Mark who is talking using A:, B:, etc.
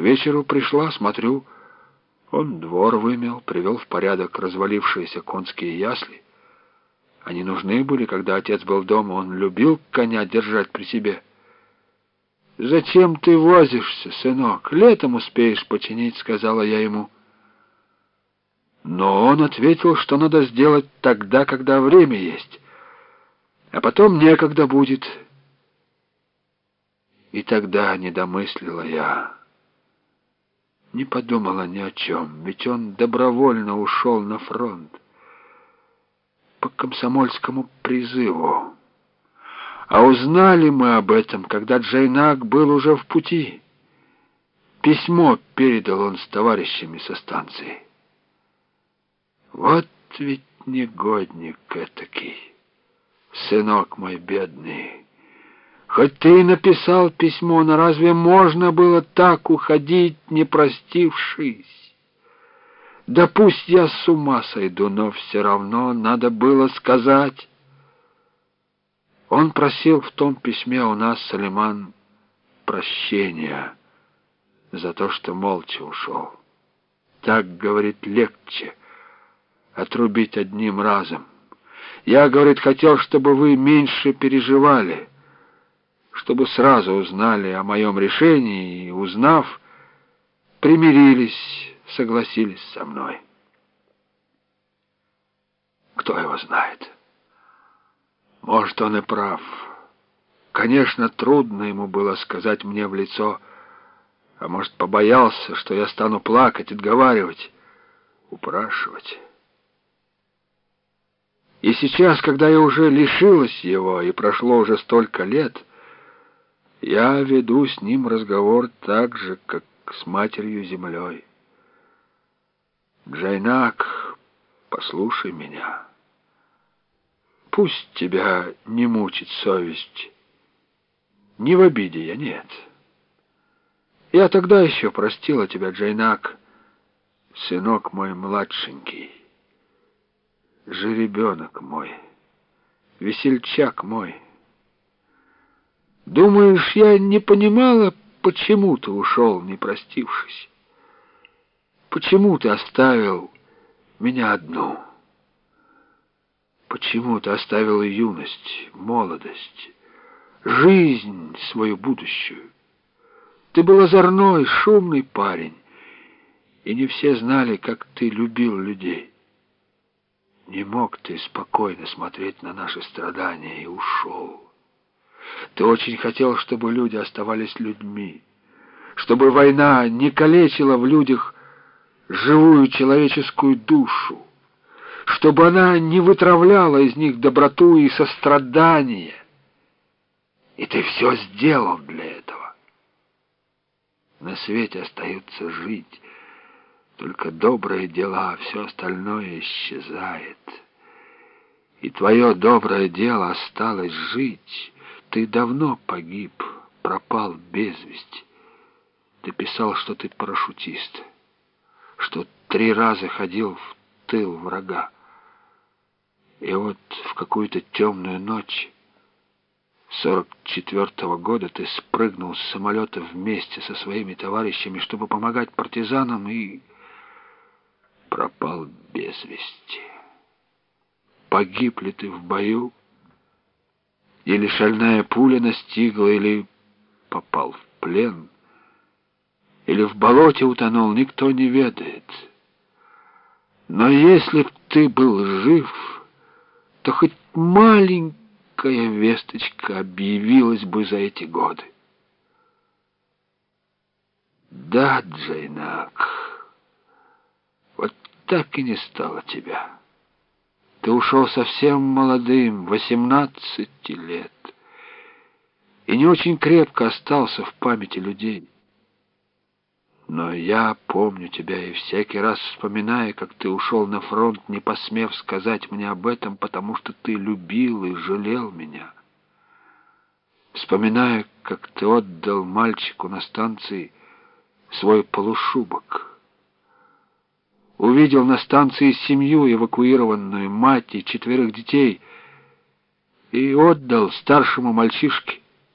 A: Вечеру пришла, смотрю, он двор вымел, привел в порядок развалившиеся конские ясли. Они нужны были, когда отец был дома, он любил коня держать при себе. «Зачем ты возишься, сынок? Летом успеешь починить», — сказала я ему. Но он ответил, что надо сделать тогда, когда время есть, а потом некогда будет. И тогда не домыслила я, не подумала ни о чем, ведь он добровольно ушел на фронт по комсомольскому призыву. А узнали мы об этом, когда Джейнак был уже в пути. Письмо передал он с товарищами со станции. Вот ведь негодник этакий, сынок мой бедный. Хоть ты и написал письмо, но разве можно было так уходить, не простившись? Да пусть я с ума сойду, но все равно надо было сказать. Он просил в том письме у нас, Салиман, прощения за то, что молча ушел. Так, говорит, легче отрубить одним разом. Я, говорит, хотел, чтобы вы меньше переживали, чтобы сразу узнали о моем решении и, узнав, примирились, согласились со мной. Кто его знает? Может, он и прав. Конечно, трудно ему было сказать мне в лицо, а может, побоялся, что я стану плакать, отговаривать, упрашивать. И сейчас, когда я уже лишилась его, и прошло уже столько лет, я веду с ним разговор так же, как с матерью-землей. Джайнак, послушай меня. Пусть тебя не мучит совесть. Не в обиде я, нет. Я тогда еще простила тебя, Джайнак, сынок мой младшенький жеребенок мой, весельчак мой. Думаешь, я не понимала, почему ты ушел, не простившись? Почему ты оставил меня одну? Почему ты оставил юность, молодость, жизнь свою будущую? Ты был озорной, шумный парень, и не все знали, как ты любил людей. Не мог ты спокойно смотреть на наши страдания и ушел. Ты очень хотел, чтобы люди оставались людьми, чтобы война не калечила в людях живую человеческую душу, чтобы она не вытравляла из них доброту и сострадание. И ты все сделал для этого. На свете остается жить, только добрые дела, а все остальное исчезает. И твое доброе дело осталось жить. Ты давно погиб, пропал без вести. Ты писал, что ты парашютист, что три раза ходил в тыл врага. И вот в какую-то темную ночь сорок четвертого года ты спрыгнул с самолета вместе со своими товарищами, чтобы помогать партизанам, и пропал без вести. Погиб ли ты в бою? Или шальная пуля настигла, или попал в плен? Или в болоте утонул, никто не ведает. Но если б ты был жив, то хоть маленькая весточка объявилась бы за эти годы. Да, Джейнак так и не стало тебя. Ты ушел совсем молодым, восемнадцати лет, и не очень крепко остался в памяти людей. Но я помню тебя и всякий раз вспоминаю, как ты ушел на фронт, не посмев сказать мне об этом, потому что ты любил и жалел меня. Вспоминаю, как ты отдал мальчику на станции свой полушубок — увидел на станции семью, эвакуированную, мать и четверых детей, и отдал старшему мальчишке